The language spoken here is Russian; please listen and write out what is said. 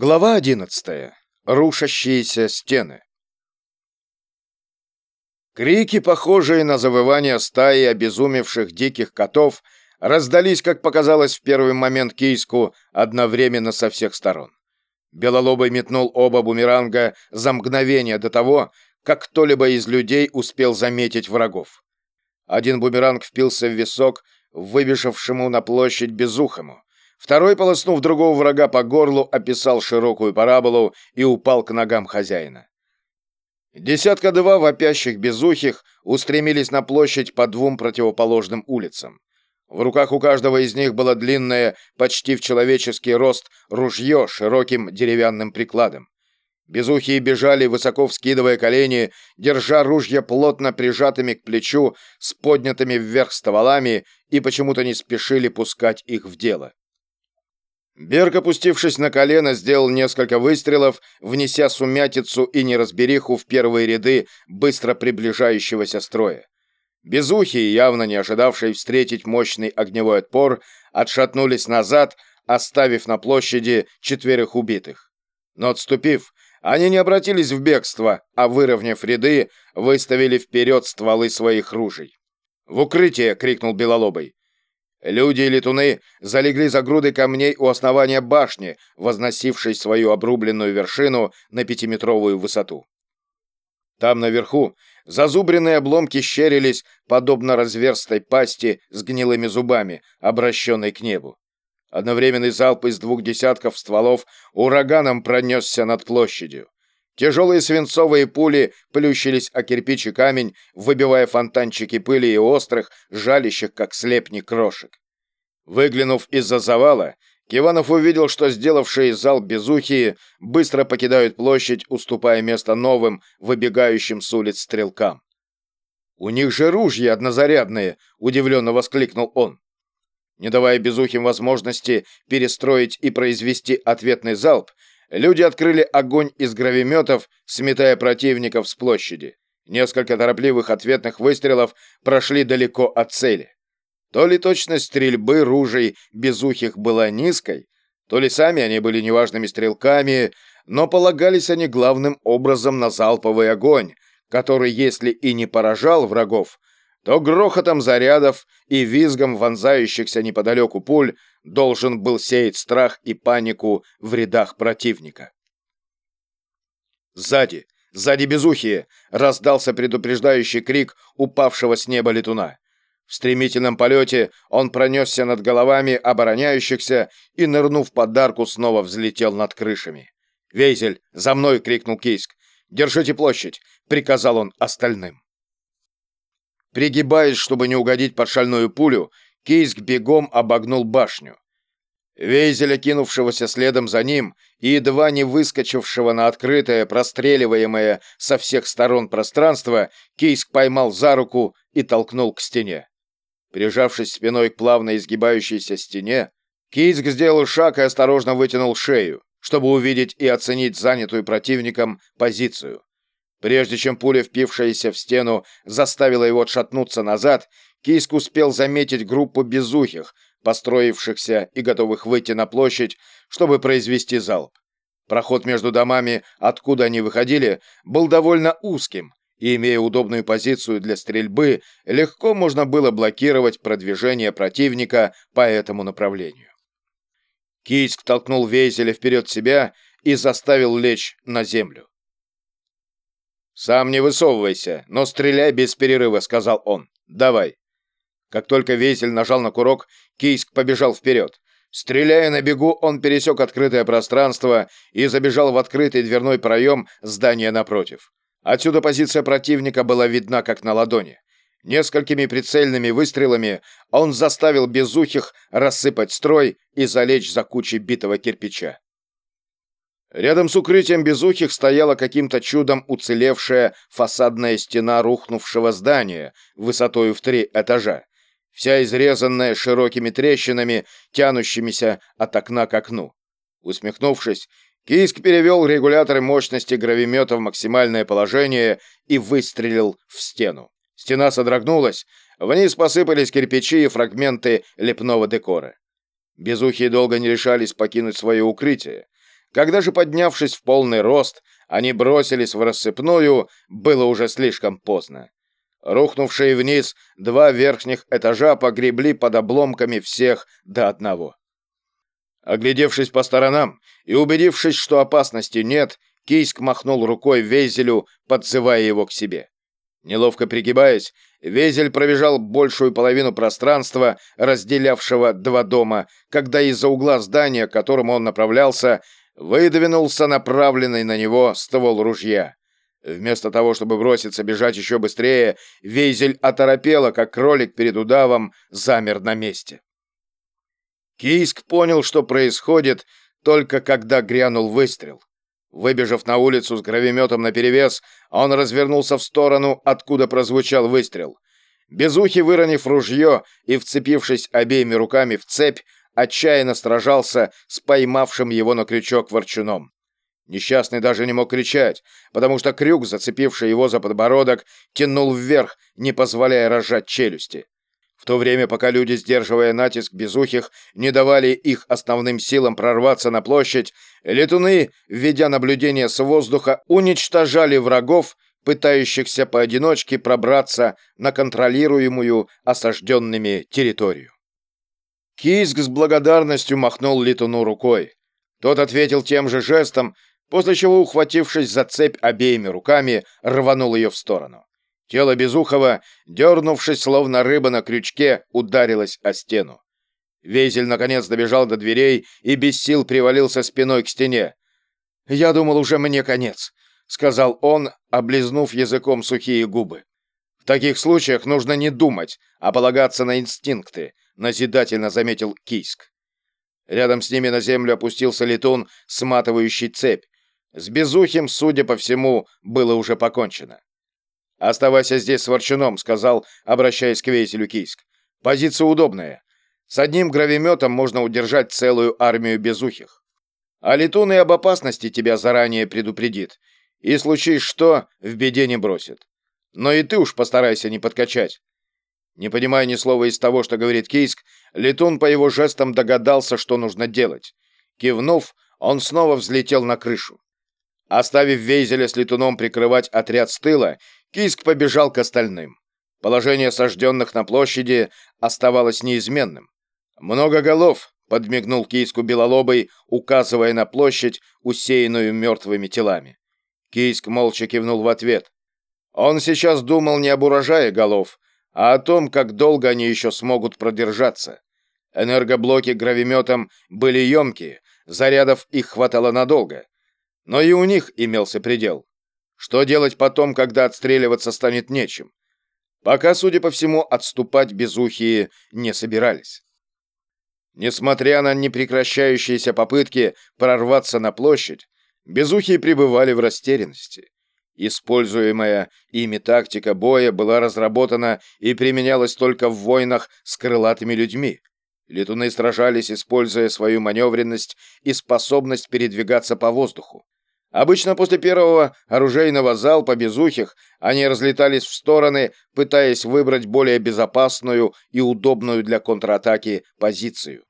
Глава 11. Рушащиеся стены. Крики, похожие на завывание стаи обезумевших диких котов, раздались, как показалось в первый момент кийску, одновременно со всех сторон. Белолобый метнул оба бумеранга за мгновение до того, как кто-либо из людей успел заметить врагов. Один бумеранг впился в висок, выбежавшему на площадь безухому. Второй, полоснув другого врага по горлу, описал широкую параболу и упал к ногам хозяина. Десятка-два вопящих безухих устремились на площадь по двум противоположным улицам. В руках у каждого из них было длинное, почти в человеческий рост, ружье с широким деревянным прикладом. Безухие бежали, высоко вскидывая колени, держа ружья плотно прижатыми к плечу, с поднятыми вверх стволами, и почему-то не спешили пускать их в дело. Берг, опустившись на колено, сделал несколько выстрелов, внеся сумятицу и неразбериху в первые ряды быстро приближающегося строя. Безухие, явно не ожидавшие встретить мощный огневой отпор, отшатнулись назад, оставив на площади четверых убитых. Но отступив, они не обратились в бегство, а, выровняв ряды, выставили вперед стволы своих ружей. «В укрытие!» — крикнул Белолобый. Люди и летуны залегли за грудой камней у основания башни, возносившей свою обрубленную вершину на пятиметровую высоту. Там наверху зазубренные обломки щерились, подобно разверстой пасти с гнилыми зубами, обращенной к небу. Одновременный залп из двух десятков стволов ураганом пронесся над площадью. Тяжелые свинцовые пули плющились о кирпич и камень, выбивая фонтанчики пыли и острых, жалящих, как слепни крошек. Выглянув из-за завала, Киванов увидел, что сделавшие зал безухие быстро покидают площадь, уступая место новым, выбегающим с улиц стрелкам. «У них же ружья однозарядные!» — удивленно воскликнул он. Не давая безухим возможности перестроить и произвести ответный залп, Люди открыли огонь из гравиметов, сметая противников с площади. Несколько торопливых ответных выстрелов прошли далеко от цели. То ли точность стрельбы ружей безухих была низкой, то ли сами они были неважными стрелками, но полагались они главным образом на залповый огонь, который, если и не поражал врагов, то грохотом зарядов и визгом вонзающихся неподалеку пуль должен был сеять страх и панику в рядах противника. Сзади, сзади безухие, раздался предупреждающий крик упавшего с неба летуна. В стремительном полете он пронесся над головами обороняющихся и, нырнув под арку, снова взлетел над крышами. «Вейзель, за мной!» — крикнул Кийск. «Держите площадь!» — приказал он остальным. Пригибаясь, чтобы не угодить под шальную пулю, Кейск бегом обогнул башню. Вейзеля, кинувшегося следом за ним и едва не выскочившего на открытое, простреливаемое со всех сторон пространство, Кейск поймал за руку и толкнул к стене. Прижавшись спиной к плавно изгибающейся стене, Кейск сделал шаг и осторожно вытянул шею, чтобы увидеть и оценить занятую противником позицию. Прежде чем пуля, впившаяся в стену, заставила его отшатнуться назад, Кийск успел заметить группу безухих, построившихся и готовых выйти на площадь, чтобы произвести залп. Проход между домами, откуда они выходили, был довольно узким, и, имея удобную позицию для стрельбы, легко можно было блокировать продвижение противника по этому направлению. Кийск толкнул Вейзеля вперед себя и заставил лечь на землю. «Сам не высовывайся, но стреляй без перерыва», — сказал он. «Давай». Как только Вейзель нажал на курок, Кийск побежал вперед. Стреляя на бегу, он пересек открытое пространство и забежал в открытый дверной проем здания напротив. Отсюда позиция противника была видна как на ладони. Несколькими прицельными выстрелами он заставил безухих рассыпать строй и залечь за кучей битого кирпича. Рядом с укрытием безухих стояла каким-то чудом уцелевшая фасадная стена рухнувшего здания высотой в три этажа, вся изрезанная широкими трещинами, тянущимися от окна к окну. Усмехнувшись, Кийск перевел регуляторы мощности гравимета в максимальное положение и выстрелил в стену. Стена содрогнулась, вниз посыпались кирпичи и фрагменты лепного декора. Безухие долго не решались покинуть свое укрытие. Когда же, поднявшись в полный рост, они бросились в рассыпную, было уже слишком поздно. Рухнувшие вниз два верхних этажа погребли под обломками всех до одного. Оглядевшись по сторонам и убедившись, что опасности нет, Кийск махнул рукой Вейзелю, подзывая его к себе. Неловко пригибаясь, Везель пробежал большую половину пространства, разделявшего два дома, когда из-за угла здания, к которому он направлялся, выдвинулся направленный на него ствол ружья. Вместо того, чтобы броситься бежать еще быстрее, Вейзель оторопело, как кролик перед удавом, замер на месте. Кийск понял, что происходит, только когда грянул выстрел. Выбежав на улицу с гравиметом наперевес, он развернулся в сторону, откуда прозвучал выстрел. Безухий, выронив ружье и вцепившись обеими руками в цепь, отчаянно сражался с поймавшим его на крючок ворчуном. Несчастный даже не мог кричать, потому что крюк, зацепивший его за подбородок, тянул вверх, не позволяя разжать челюсти. В то время, пока люди, сдерживая натиск безухих, не давали их основным силам прорваться на площадь, летуны, введя наблюдение с воздуха, уничтожали врагов, пытающихся поодиночке пробраться на контролируемую осажденными территорию. Киск с благодарностью махнул летуну рукой. Тот ответил тем же жестом, после чего, ухватившись за цепь обеими руками, рванул ее в сторону. Тело Безухова, дернувшись, словно рыба на крючке, ударилось о стену. Везель, наконец, добежал до дверей и без сил привалился спиной к стене. «Я думал, уже мне конец», — сказал он, облизнув языком сухие губы. «В таких случаях нужно не думать, а полагаться на инстинкты», — назидательно заметил Кийск. Рядом с ними на землю опустился летун, сматывающий цепь. С Безухим, судя по всему, было уже покончено. «Оставайся здесь с Ворчуном», — сказал, обращаясь к Вейселю Кийск. «Позиция удобная. С одним гравиметом можно удержать целую армию безухих. А летун и об опасности тебя заранее предупредит. И случись что, в беде не бросит. Но и ты уж постарайся не подкачать». Не понимая ни слова из того, что говорит Кийск, летун по его жестам догадался, что нужно делать. Кивнув, он снова взлетел на крышу. Оставив Вейзеля с летуном прикрывать отряд с тыла, Киск побежал к остальным. Положение сожженных на площади оставалось неизменным. «Много голов», — подмигнул Кийску Белолобый, указывая на площадь, усеянную мертвыми телами. Кийск молча кивнул в ответ. Он сейчас думал не об урожае голов, а о том, как долго они еще смогут продержаться. Энергоблоки гравиметом были емкие, зарядов их хватало надолго. Но и у них имелся предел. Что делать потом, когда отстреливаться станет нечем? Пока, судя по всему, отступать безухие не собирались. Несмотря на непрекращающиеся попытки прорваться на площадь, безухие пребывали в растерянности. Используемая ими тактика боя была разработана и применялась только в войнах с крылатыми людьми. Летуны сражались, используя свою маневренность и способность передвигаться по воздуху. Обычно после первого оружейного залпа безухих они разлетались в стороны, пытаясь выбрать более безопасную и удобную для контратаки позицию.